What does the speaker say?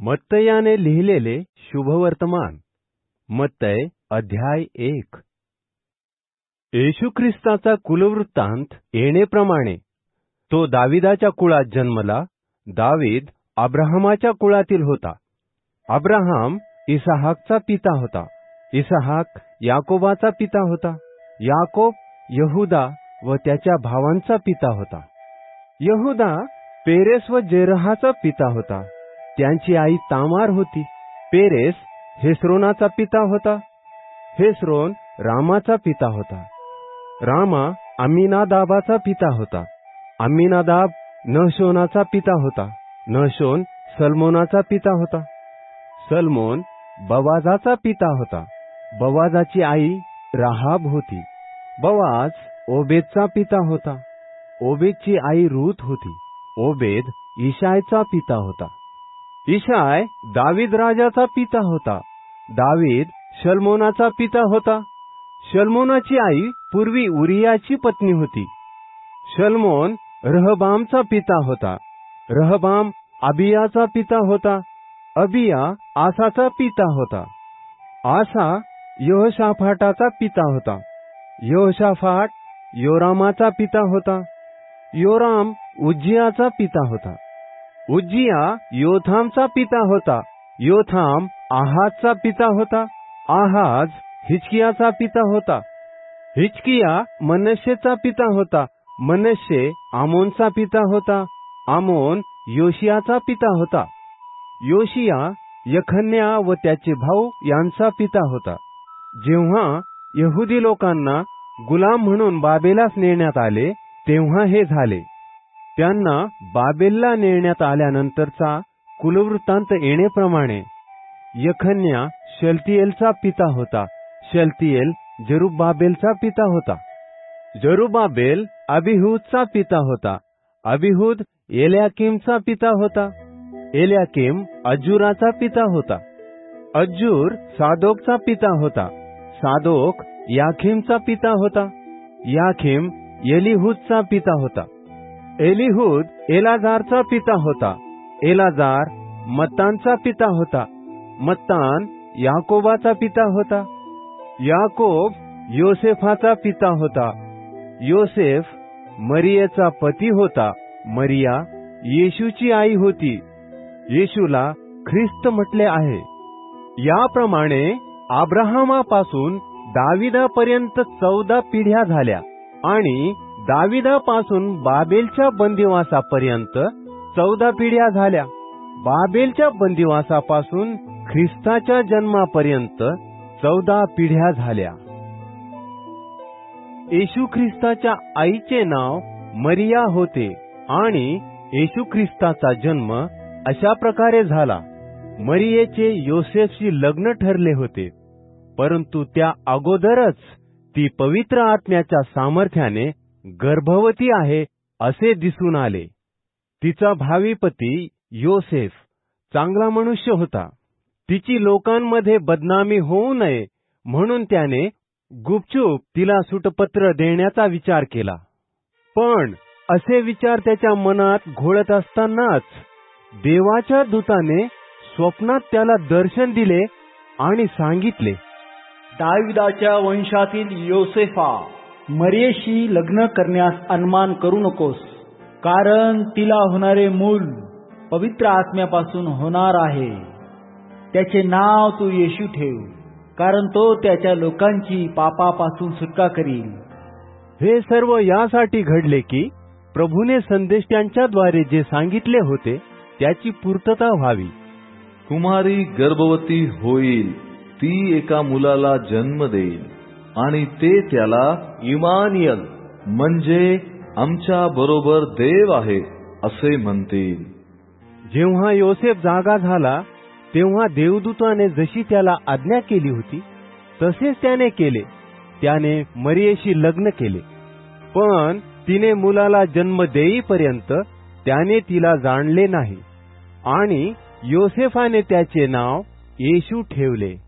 मत्तयाने लिहिलेले शुभवर्तमान. मत्तय अध्याय एक. येशू ख्रिस्ताचा कुलवृत्तांत येणेप्रमाणे तो दाविदाच्या कुळात जन्मला दावीद अब्राहमाच्या कुळातील होता. अब्राहम इसाहाकचा पिता होता. इसाहाक याकोबाचा पिता होता. याकोब यहुदा व त्याच्या भावांचा पिता होता. यहुदा पेरेस व जेरहाचा पिता होता. त्यांची आई तामार होती. पेरेस हेस्रोनाचा पिता होता. हेस्रोन रामाचा पिता होता. रामा अमिनादाबाचा पिता होता. अमिनादाब नहशोनाचा पिता होता. नहशोन सलमोनाचा पिता होता. सलमोन बवाजाचा पिता होता. बवाजाची आई राहाब होती. बवाज ओबेदचा पिता होता. ओबेदची आई रूथ होती. ओबेद इशायचा पिता होता. इशाय दावीद राजाचा पिता होता. दावीद शलमोनाचा पिता होता. शलमोनाची आई पूर्वी उरियाची पत्नी होती. शलमोन रहबामचा पिता होता. रहबाम अबियाचा पिता होता. अबिया आसाचा पिता होता. आसा योहशाफाटाचा पिता होता. योहशाफाट योरामाचा पिता होता. योराम उज्जियाचा पिता होता. उज्जिया योथामचा पिता होता. योथाम आहाजचा पिता होता. आहाज हिचकियाचा पिता होता. हिचकिया मनशेचा पिता होता. मनशे आमोनचा पिता होता. आमोन योशियाचा पिता होता. योशिया यखन्या व त्याचे भाऊ यांचा पिता होता. जेव्हा यहुदी लोकांना गुलाम म्हणून बाबेलास नेण्यात आले तेव्हा हे झाले. त्यांना बाबेलला नेण्यात आल्यानंतरचा कुलवृत्तांत येणेप्रमाणे यखन्या शलतियेलचा पिता होता. शलतियेल जरुबाबेलचा पिता होता. जरुबाबेल अभिहूदचा पिता होता. अभिहूद एल्याकिमचा पिता होता. एल्याकिम अज्जुराचा पिता होता. अज्जूर सादोकचा पिता होता. सादोक याखिमचा पिता होता. याखिम एलिहूदचा पिता होता. एलिहूद एलाजारचा पिता होता. एलाजार मत्तानचा पिता होता. मत्तान याकोबाचा पिता होता. याकोब योसेफाचा पिता होता. योसेफ मरियेचा पती होता. मरिया येशूची आई होती. येशूला ख्रिस्त म्हटले आहे. याप्रमाणे आब्राहमापासून दाविदापर्यंत चौदा पिढ्या झाल्या आणि दाविदापासून बाबेलच्या बंदिवासापर्यंत चौदा पिढ्या झाल्या. बाबेलच्या बंदिवासापासून ख्रिस्ताच्या जन्मापर्यंत चौदा पिढ्या झाल्या. येशू ख्रिस्ताच्या आईचे नाव मरिया होते आणि येशू ख्रिस्ताचा जन्म अशा प्रकारे झाला. मरियेचे योसेफशी लग्न ठरले होते परंतु त्या अगोदरच ती पवित्र आत्म्याच्या सामर्थ्याने गर्भवती आहे असे दिसून आले. तिचा भावी पती योसेफ चांगला मनुष्य होता. तिची लोकांमध्ये बदनामी होऊ नये म्हणून त्याने गुपचूप तिला सुटपत्र देण्याचा विचार केला. पण असे विचार त्याच्या मनात घोळत असतानाच देवाच्या दूताने स्वप्नात त्याला दर्शन दिले आणि सांगितले दाविदाच्या वंशातील योसेफा मरियेशी लग्न करण्यास अनुमान करू नकोस कारण तिला होणारे मूल पवित्र आत्म्यापासून होणार आहे. त्याचे नाव तू येशू ठेव कारण तो त्याच्या लोकांची पापापासून सुटका करील. हे सर्व यासाठी घडले की प्रभूने संदेशांच्याद्वारे जे सांगितले होते त्याची पूर्तता व्हावी. कुमारी गर्भवती होईल ती एका मुलाला जन्म देईल. आणि ते त्याला इमानियल म्हणजे आमच्या बरोबर देव आहे असे म्हणतील. जेव्हा योसेफ जागा झाला तेव्हा देवदूताने जशी त्याला आज्ञा केली होती तसेच त्याने केले. त्याने मरियेशी लग्न केले. पण तिने मुलाला जन्म देईपर्यंत त्याने तिला जाणले नाही. आणि योसेफाने त्याचे नाव येशू ठेवले.